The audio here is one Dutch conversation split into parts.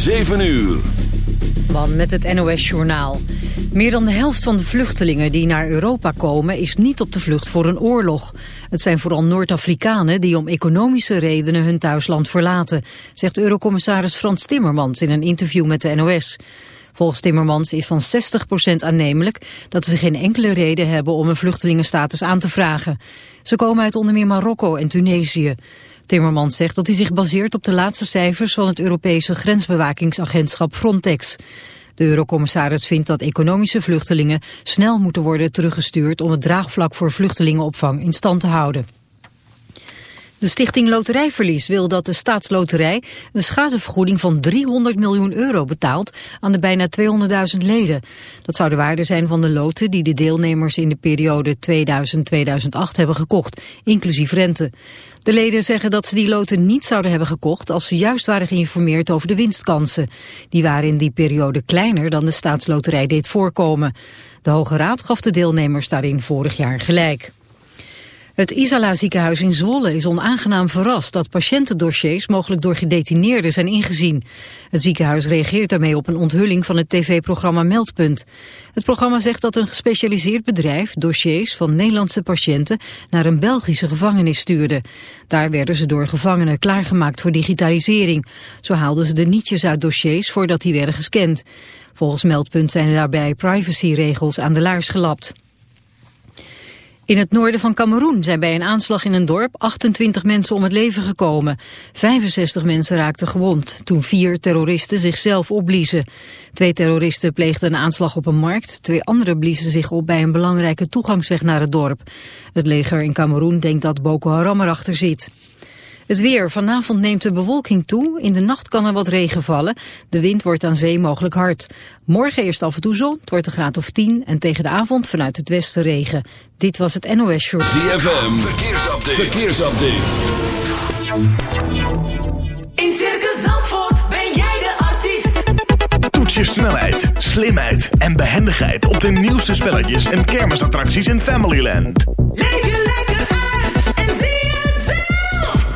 7 uur. Man met het NOS-journaal. Meer dan de helft van de vluchtelingen die naar Europa komen... is niet op de vlucht voor een oorlog. Het zijn vooral Noord-Afrikanen die om economische redenen hun thuisland verlaten... zegt Eurocommissaris Frans Timmermans in een interview met de NOS. Volgens Timmermans is van 60% aannemelijk dat ze geen enkele reden hebben om een vluchtelingenstatus aan te vragen. Ze komen uit onder meer Marokko en Tunesië. Timmermans zegt dat hij zich baseert op de laatste cijfers van het Europese grensbewakingsagentschap Frontex. De eurocommissaris vindt dat economische vluchtelingen snel moeten worden teruggestuurd om het draagvlak voor vluchtelingenopvang in stand te houden. De stichting Loterijverlies wil dat de staatsloterij een schadevergoeding van 300 miljoen euro betaalt aan de bijna 200.000 leden. Dat zou de waarde zijn van de loten die de deelnemers in de periode 2000-2008 hebben gekocht, inclusief rente. De leden zeggen dat ze die loten niet zouden hebben gekocht als ze juist waren geïnformeerd over de winstkansen. Die waren in die periode kleiner dan de staatsloterij deed voorkomen. De Hoge Raad gaf de deelnemers daarin vorig jaar gelijk. Het Isala ziekenhuis in Zwolle is onaangenaam verrast dat patiëntendossiers mogelijk door gedetineerden zijn ingezien. Het ziekenhuis reageert daarmee op een onthulling van het tv-programma Meldpunt. Het programma zegt dat een gespecialiseerd bedrijf dossiers van Nederlandse patiënten naar een Belgische gevangenis stuurde. Daar werden ze door gevangenen klaargemaakt voor digitalisering. Zo haalden ze de nietjes uit dossiers voordat die werden gescand. Volgens Meldpunt zijn daarbij privacyregels aan de laars gelapt. In het noorden van Cameroen zijn bij een aanslag in een dorp 28 mensen om het leven gekomen. 65 mensen raakten gewond toen vier terroristen zichzelf opbliezen. Twee terroristen pleegden een aanslag op een markt. Twee anderen bliezen zich op bij een belangrijke toegangsweg naar het dorp. Het leger in Cameroen denkt dat Boko Haram erachter zit. Het weer. Vanavond neemt de bewolking toe. In de nacht kan er wat regen vallen. De wind wordt aan zee mogelijk hard. Morgen eerst af en toe zon. Het wordt een graad of 10. En tegen de avond vanuit het westen regen. Dit was het NOS Short. ZFM. Verkeersupdate. Verkeersupdate. In Circus Zandvoort ben jij de artiest. Toets je snelheid, slimheid en behendigheid op de nieuwste spelletjes en kermisattracties in Familyland. Leef je lekker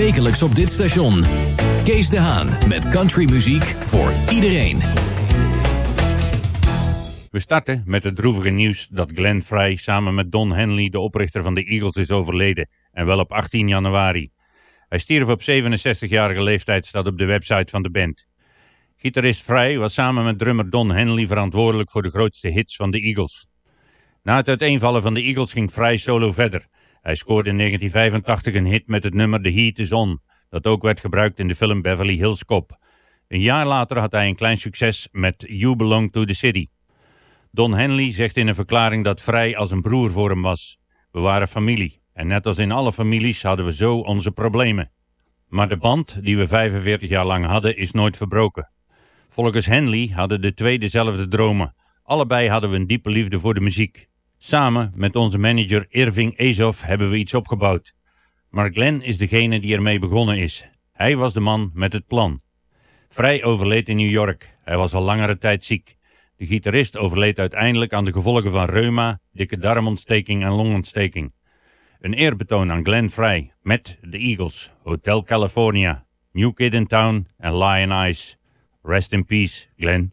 Wekelijks op dit station. Kees de Haan met countrymuziek voor iedereen. We starten met het droevige nieuws dat Glenn Frey samen met Don Henley, de oprichter van de Eagles, is overleden. En wel op 18 januari. Hij stierf op 67-jarige leeftijd, staat op de website van de band. Gitarist Frey was samen met drummer Don Henley verantwoordelijk voor de grootste hits van de Eagles. Na het uiteenvallen van de Eagles ging Frey solo verder. Hij scoorde in 1985 een hit met het nummer The Heat Is On, dat ook werd gebruikt in de film Beverly Hills Cop. Een jaar later had hij een klein succes met You Belong to the City. Don Henley zegt in een verklaring dat Frey als een broer voor hem was. We waren familie en net als in alle families hadden we zo onze problemen. Maar de band die we 45 jaar lang hadden is nooit verbroken. Volgens Henley hadden de twee dezelfde dromen. Allebei hadden we een diepe liefde voor de muziek. Samen met onze manager Irving Azov hebben we iets opgebouwd. Maar Glenn is degene die ermee begonnen is. Hij was de man met het plan. Vrij overleed in New York. Hij was al langere tijd ziek. De gitarist overleed uiteindelijk aan de gevolgen van reuma, dikke darmontsteking en longontsteking. Een eerbetoon aan Glenn Frey, met The Eagles, Hotel California, New Kid in Town en Lion Eyes. Rest in peace, Glenn.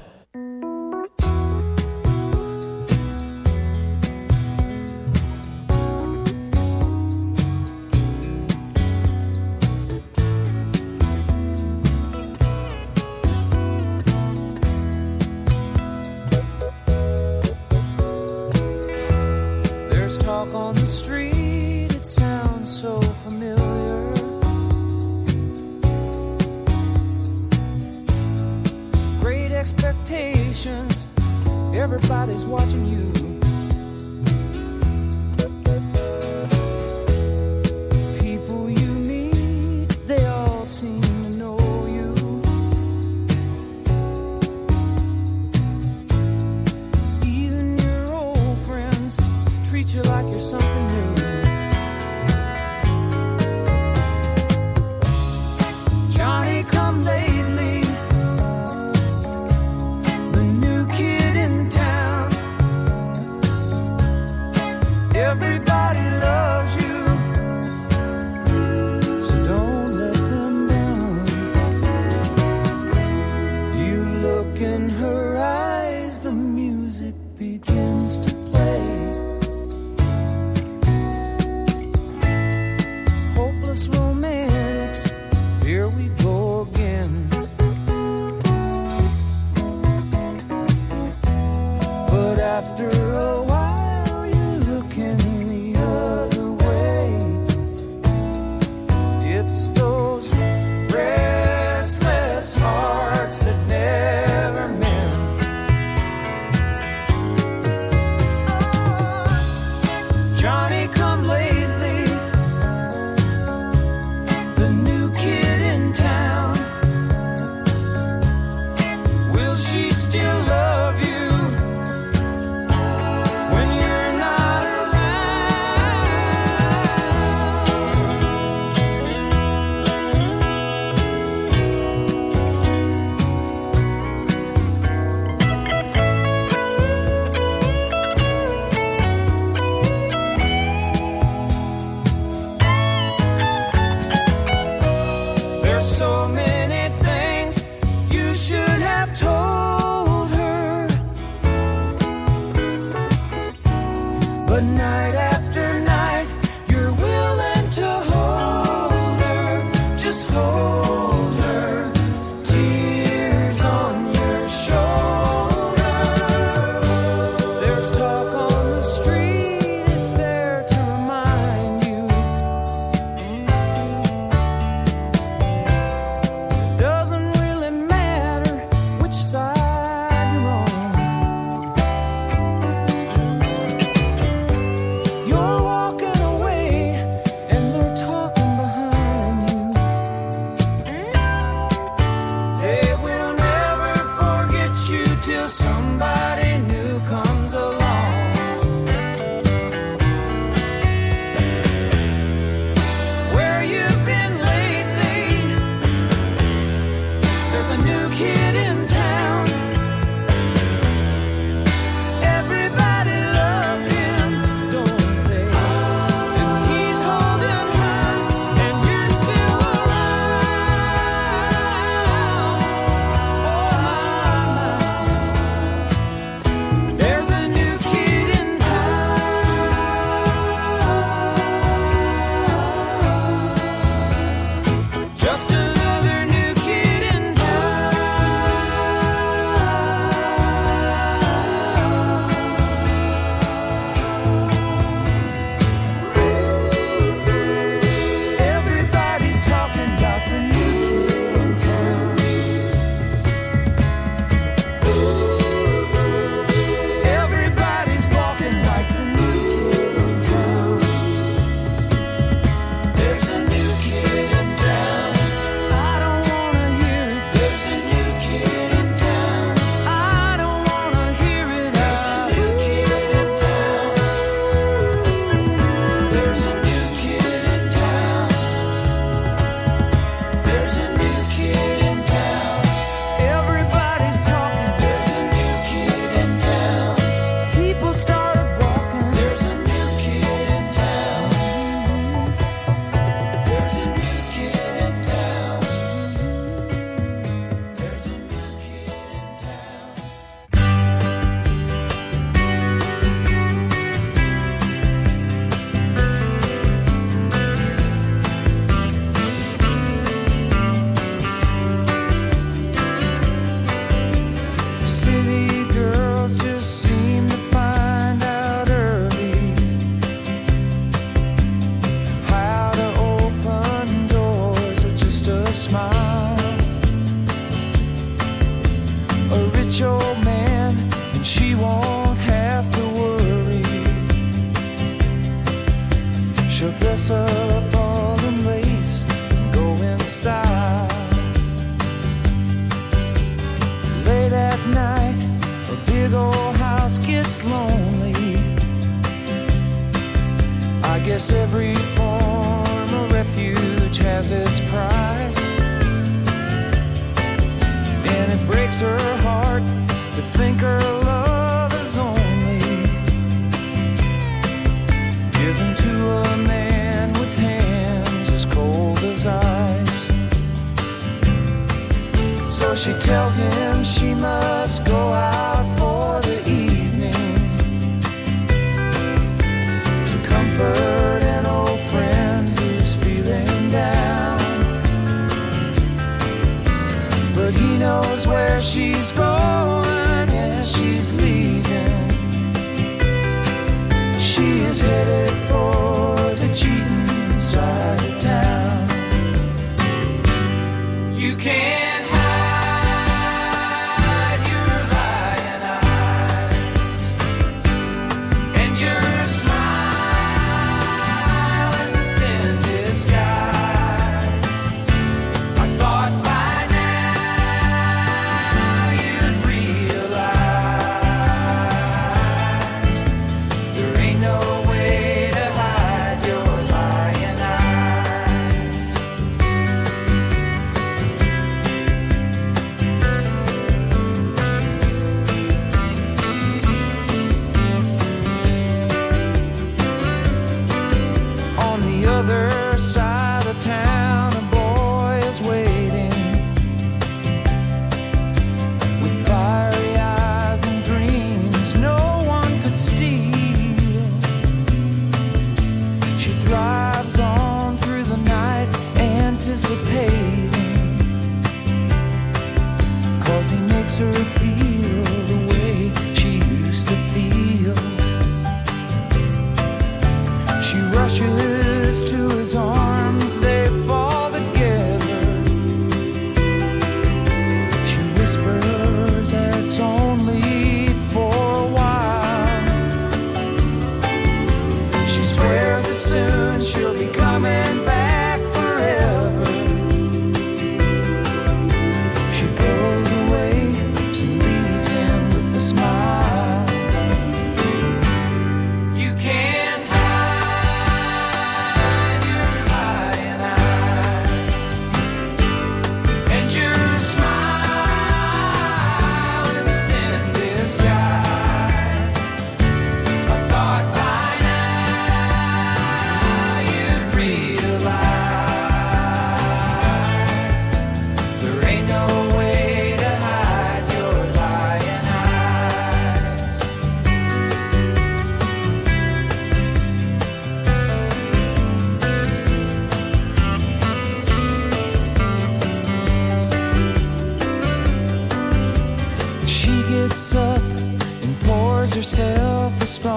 herself a strong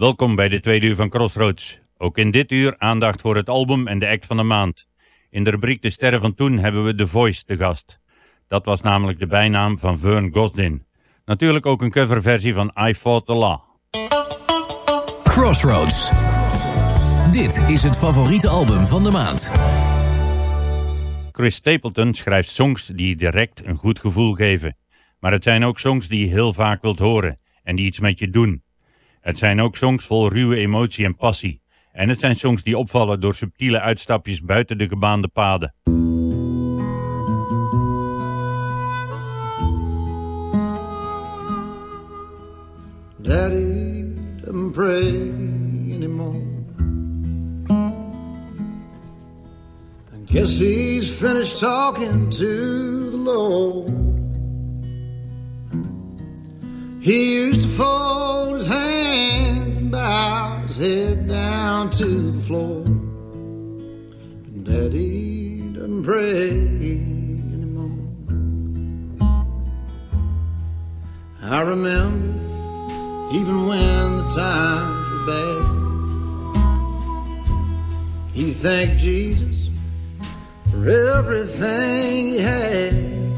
Welkom bij de tweede uur van Crossroads. Ook in dit uur aandacht voor het album en de act van de maand. In de rubriek De Sterren van Toen hebben we The Voice te gast. Dat was namelijk de bijnaam van Vern Gosdin. Natuurlijk ook een coverversie van I Fought the Law. Crossroads. Dit is het favoriete album van de maand. Chris Stapleton schrijft songs die direct een goed gevoel geven. Maar het zijn ook songs die je heel vaak wilt horen en die iets met je doen. Het zijn ook songs vol ruwe emotie en passie. En het zijn songs die opvallen door subtiele uitstapjes buiten de gebaande paden. Daddy anymore. I guess he's finished talking to the Lord. He used to fold his hands and bow his head down to the floor. And Daddy doesn't pray anymore. I remember even when the times were bad. He thanked Jesus for everything he had.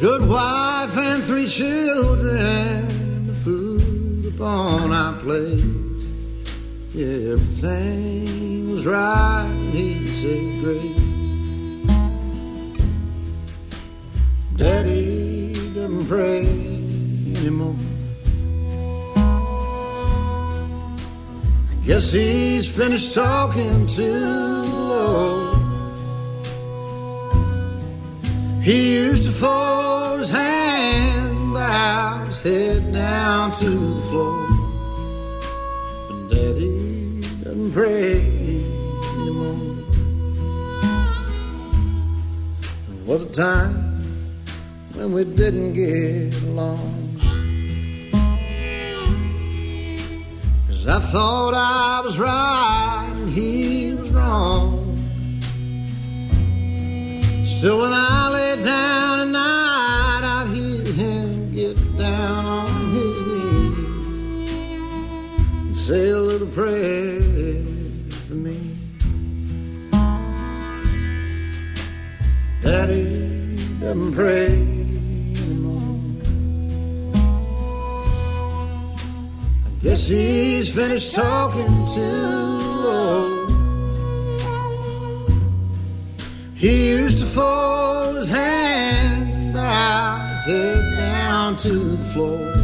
Good wife and three children, the food upon our plates. Yeah, everything was right, and he said grace. Daddy doesn't pray anymore. I guess he's finished talking to the Lord. He used to fold his hands and bow his head down to the floor. But Daddy doesn't pray anymore. There was a time when we didn't get along. Cause I thought I was right and he was wrong. Still, when I lay down at night, I'd hear him get down on his knees and say a little prayer for me. Daddy doesn't pray anymore. I guess he's finished talking to the. He used to fold his hands and bow his head down to the floor.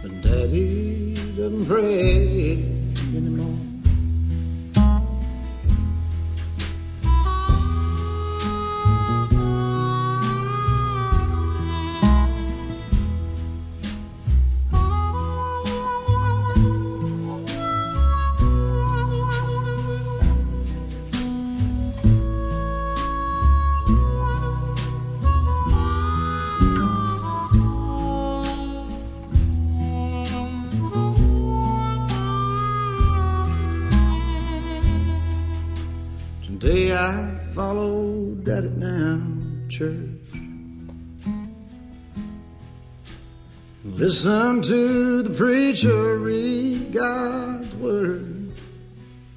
But Daddy doesn't pray Daddy down church. Listen to the preacher read God's word.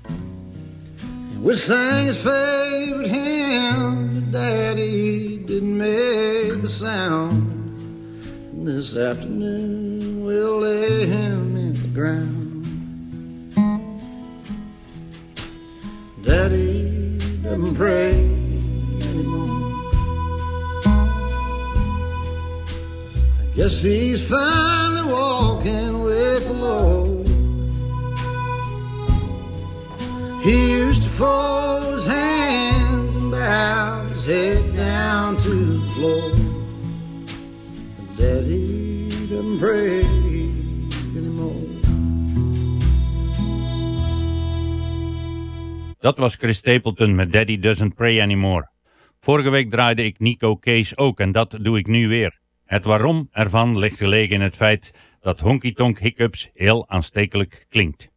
And we sang his favorite hymn, but Daddy didn't make a sound. And this afternoon we'll lay him in the ground. Daddy doesn't pray Guess he's finally walking with the Lord. He used to fold his hands and bow his head down to the floor. But Daddy doesn't pray anymore. Dat was Chris Stapleton met Daddy Doesn't Pray Anymore. Vorige week draaide ik Nico Case ook en dat doe ik nu weer. Het waarom ervan ligt gelegen in het feit dat Honky Tonk Hiccups heel aanstekelijk klinkt.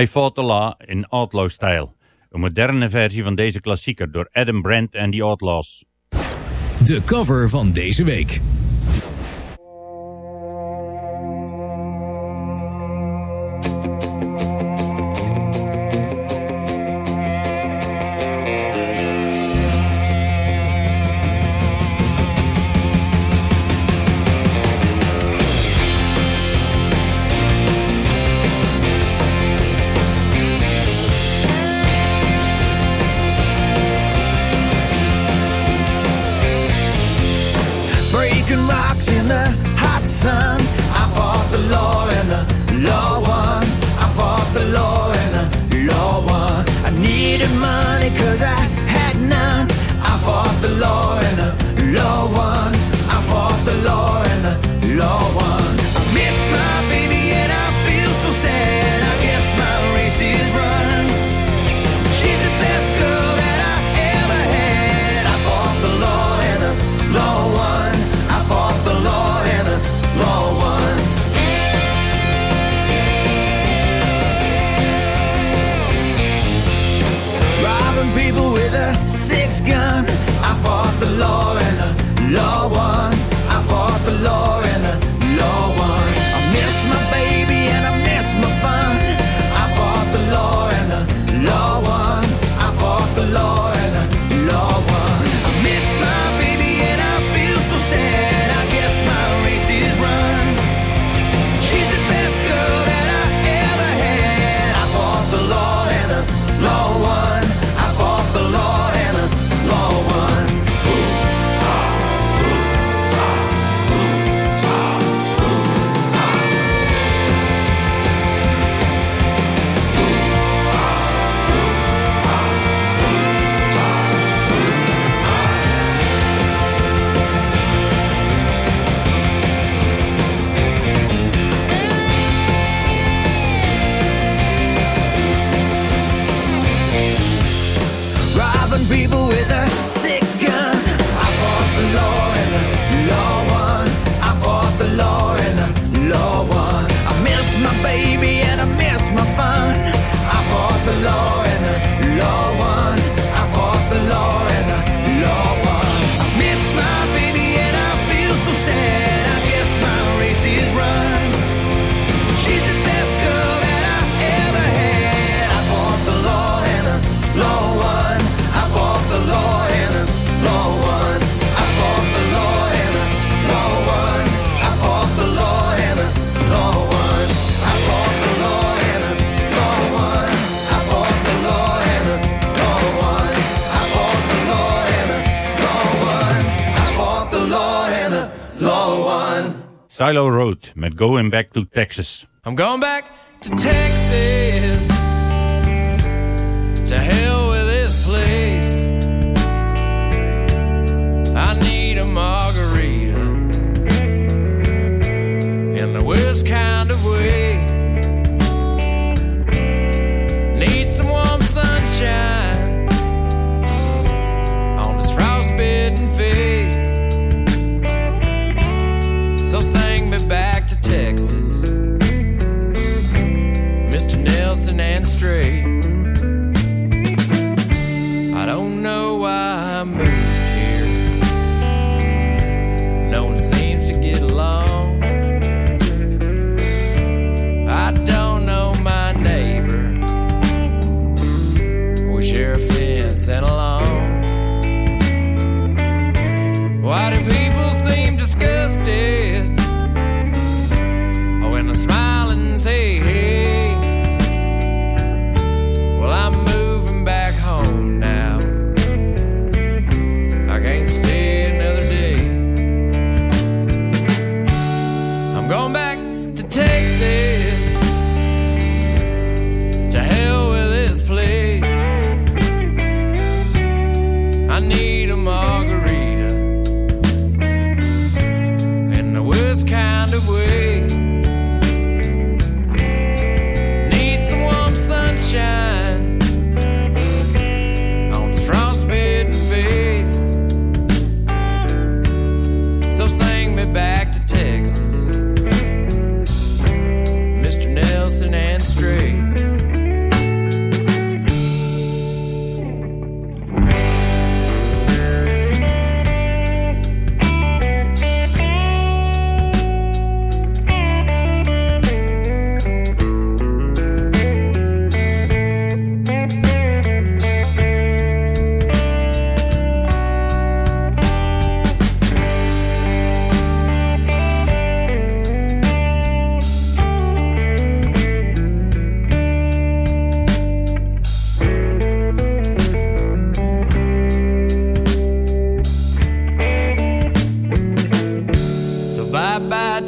I Fought the Law in Outlaw-stijl. Een moderne versie van deze klassieker door Adam Brandt en The Outlaws. De cover van deze week. met Going Back to Texas. I'm going back to Texas to help straight.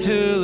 to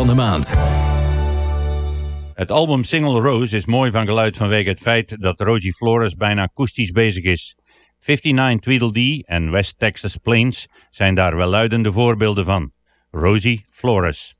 van de maand. Het album Single Rose is mooi van geluid vanwege het feit dat Rosie Flores bijna akoestisch bezig is. 59 Tweedledee en West Texas Plains zijn daar welluidende voorbeelden van. Rosie Flores.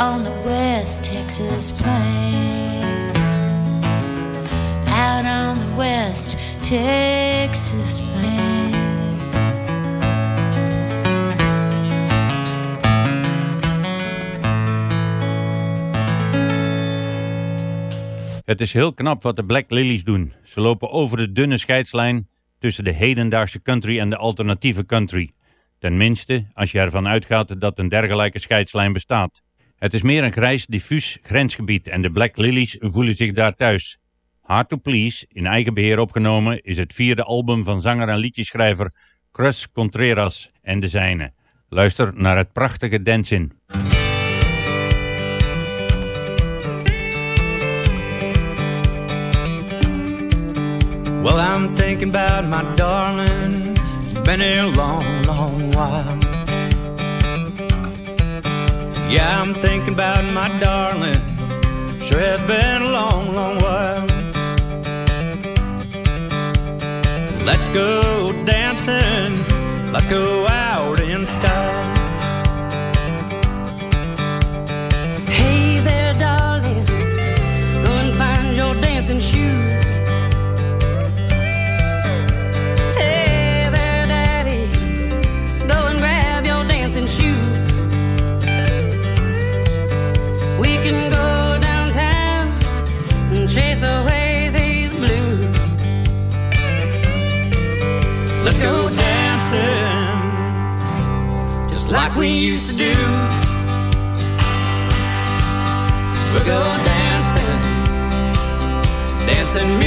On the West Texas plains. Out on the West Texas plains. Het is heel knap wat de Black Lilies doen. Ze lopen over de dunne scheidslijn tussen de hedendaagse country en de alternatieve country. Tenminste, als je ervan uitgaat dat een dergelijke scheidslijn bestaat. Het is meer een grijs, diffuus grensgebied en de Black Lilies voelen zich daar thuis. Hard to Please, in eigen beheer opgenomen, is het vierde album van zanger en liedjeschrijver Cruz Contreras en de zijne. Luister naar het prachtige Dancing. Well, I'm thinking about my darling. It's been a long, long while. Yeah, I'm thinking about my darling. Sure has been a long, long while. Let's go dancing. Let's go Like we used to do. We'll go dancing. Dancing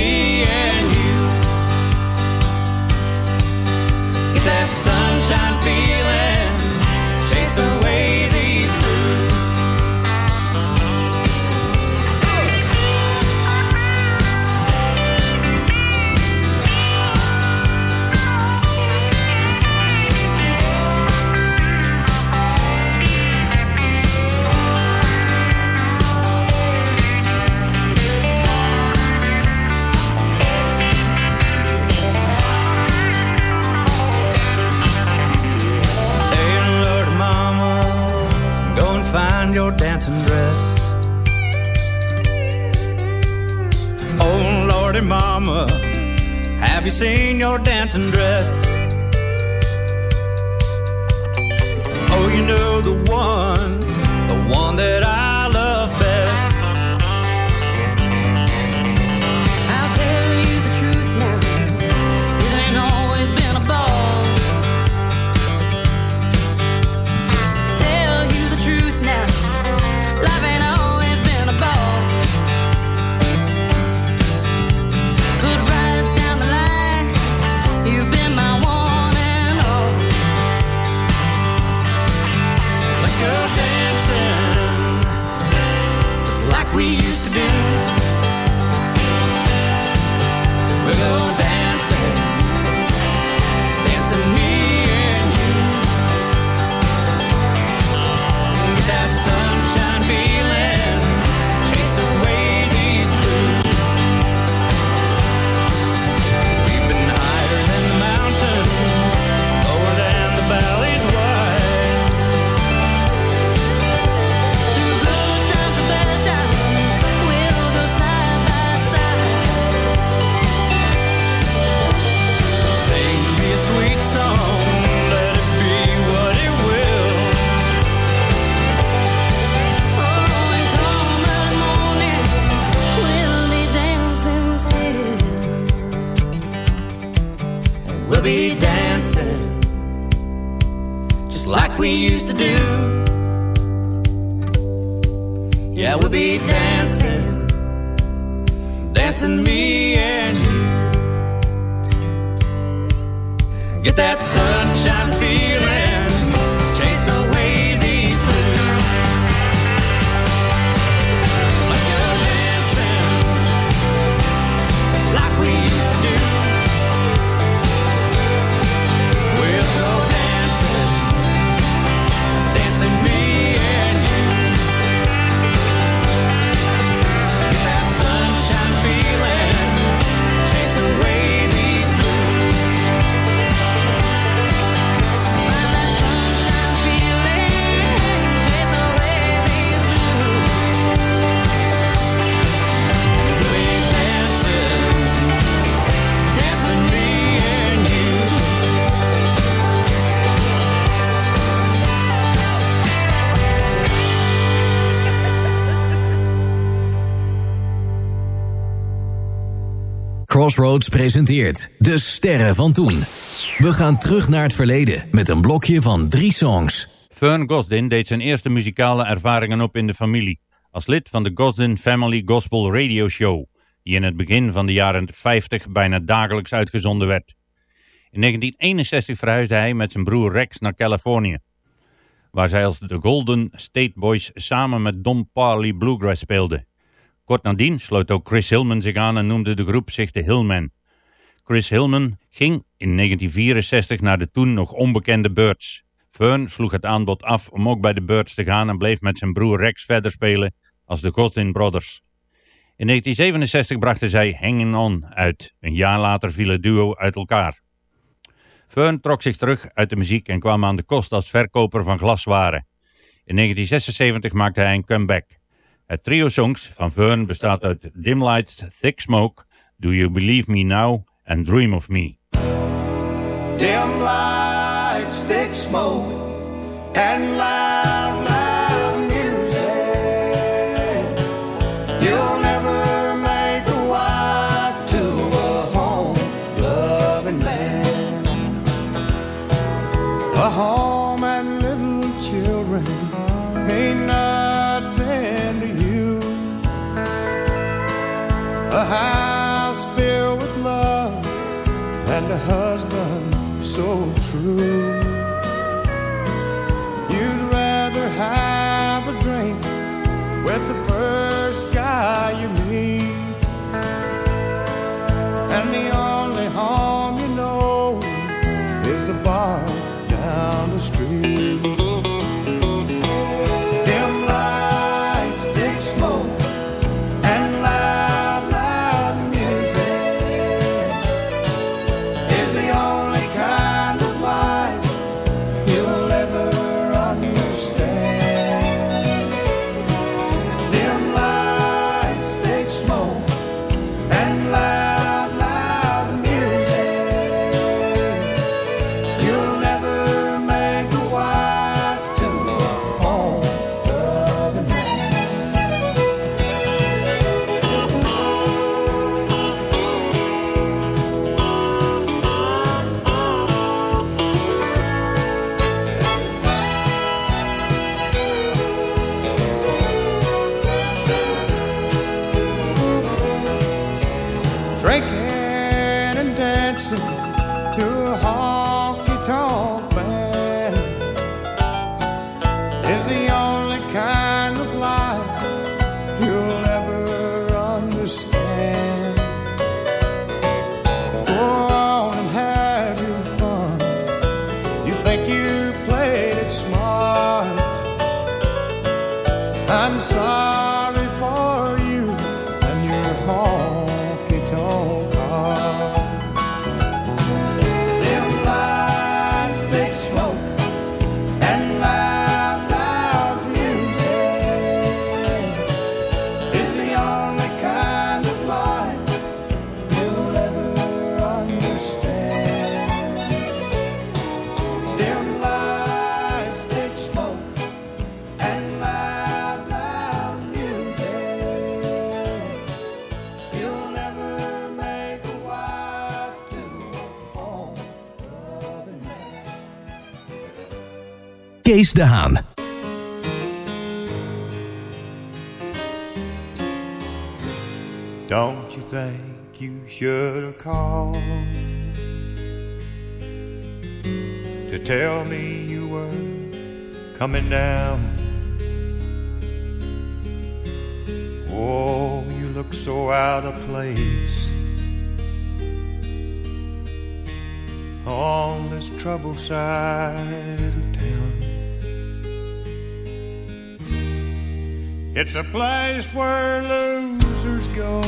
Presenteert De Sterren van Toen. We gaan terug naar het verleden met een blokje van drie songs. Fern Gosdin deed zijn eerste muzikale ervaringen op in de familie. Als lid van de Gosdin Family Gospel Radio Show, die in het begin van de jaren 50 bijna dagelijks uitgezonden werd. In 1961 verhuisde hij met zijn broer Rex naar Californië, waar zij als de Golden State Boys samen met Don Parley Bluegrass speelden. Kort nadien sloot ook Chris Hillman zich aan en noemde de groep zich de Hillmen. Chris Hillman ging in 1964 naar de toen nog onbekende Birds. Fern sloeg het aanbod af om ook bij de Birds te gaan en bleef met zijn broer Rex verder spelen als de Gosdin Brothers. In 1967 brachten zij Hanging On uit. Een jaar later viel het duo uit elkaar. Fern trok zich terug uit de muziek en kwam aan de kost als verkoper van glaswaren. In 1976 maakte hij een comeback. Het trio songs van Fern bestaat uit Dim Lights, Thick Smoke, Do You Believe Me Now en Dream of Me. Dim lights, thick smoke, and loud, Kees de Haan. Don't you think you should have called to tell me you were coming down? Oh, you look so out of place on this troubled side of town. It's a place where losers go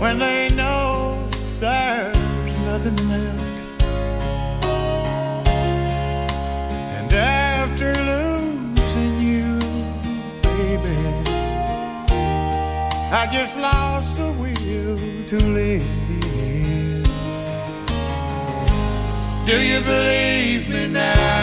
when they know there's nothing left. And after losing you, baby, I just lost the will to live. Do you believe me now?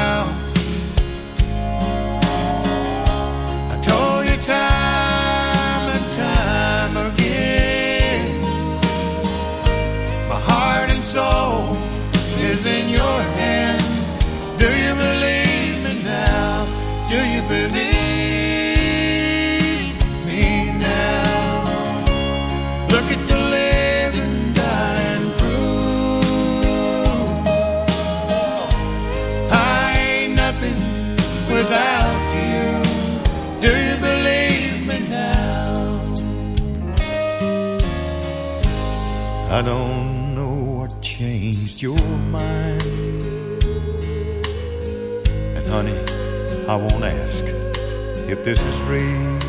This is real.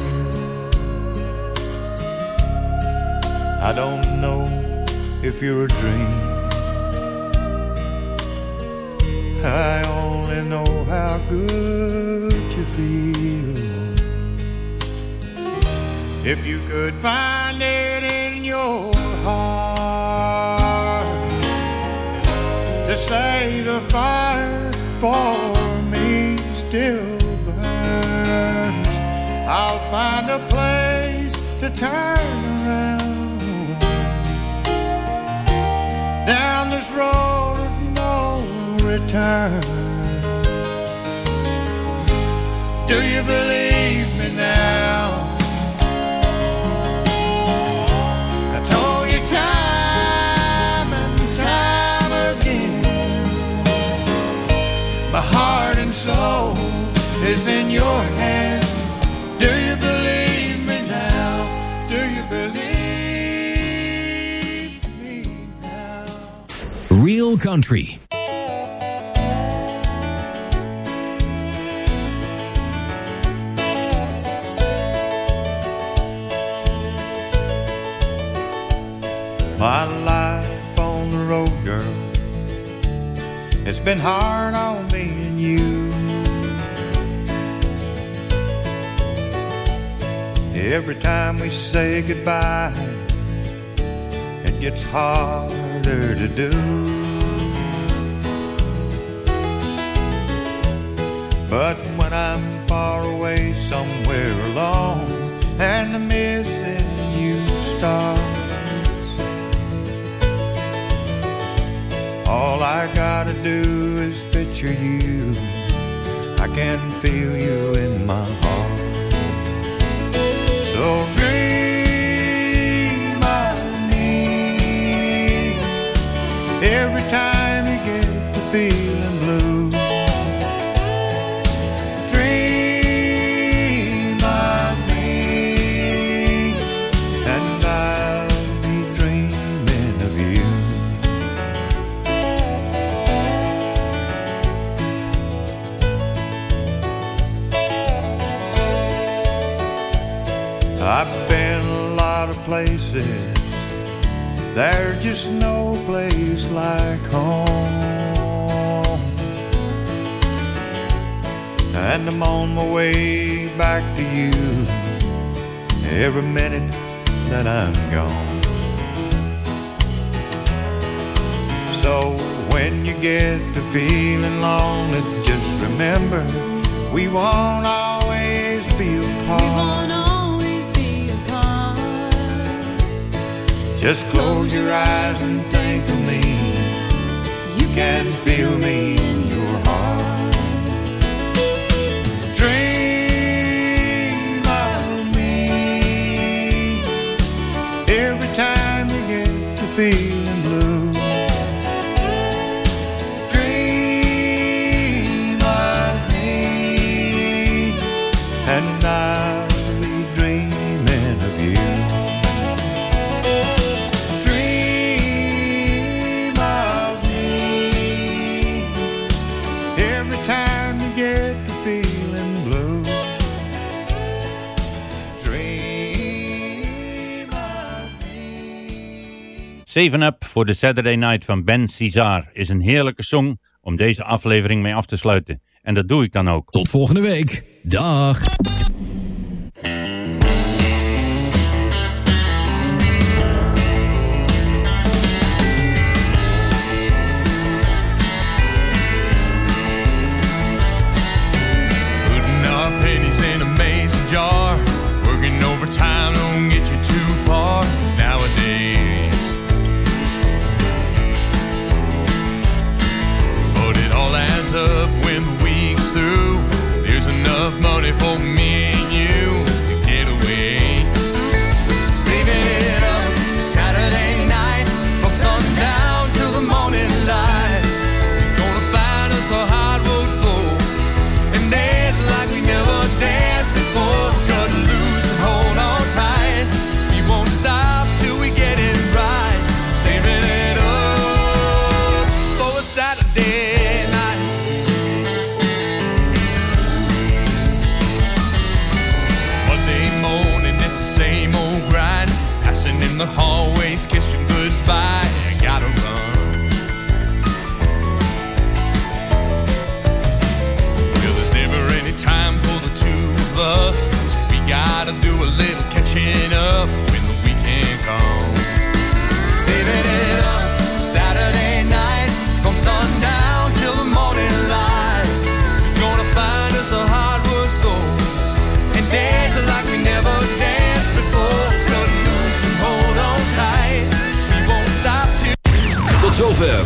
I don't know if you're a dream. I only know how good you feel. If you could find it in your heart to say the fire for me still a place to turn around down this road of no return. Do you believe me now? I told you time and time again. My heart and soul is in your hand. Country. My life on the road, girl, it's been hard on me and you. Every time we say goodbye, it gets harder to do. But when I'm far away somewhere alone and the missing you starts, all I gotta do is picture you. I can feel you in my heart. So dream of me every time you get to feeling There's just no place like home. And I'm on my way back to you every minute that I'm gone. So when you get to feeling lonely, just remember we won't always be apart. Just close your eyes and think of me. You can feel me in your heart. Dream of me every time you get to feel. Seven Up voor de Saturday Night van Ben Cesar is een heerlijke song om deze aflevering mee af te sluiten. En dat doe ik dan ook. Tot volgende week. Dag.